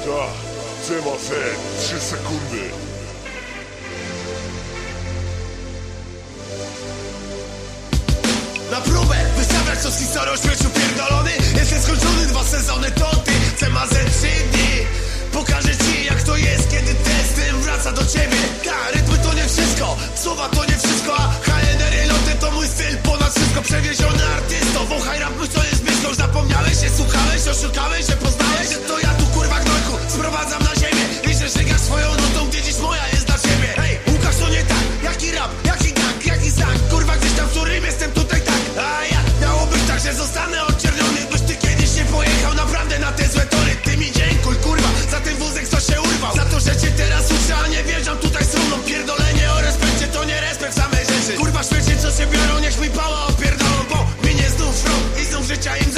CMAZ, 3 sekundy. Na próbę wystawiać to z historią śmieciu pierdolony? Jestem skończony dwa sezony, to ty Chcę ma ze trzy dni. Pokażę ci jak to jest, kiedy testem wraca do ciebie. Ta, rytmy to nie wszystko, słowa to nie wszystko A HNR i loty to mój styl ponad wszystko. Przewieziony artysto, wąchaj rap, to jest blisko Już zapomniałeś się, słuchałeś, oszukałeś which I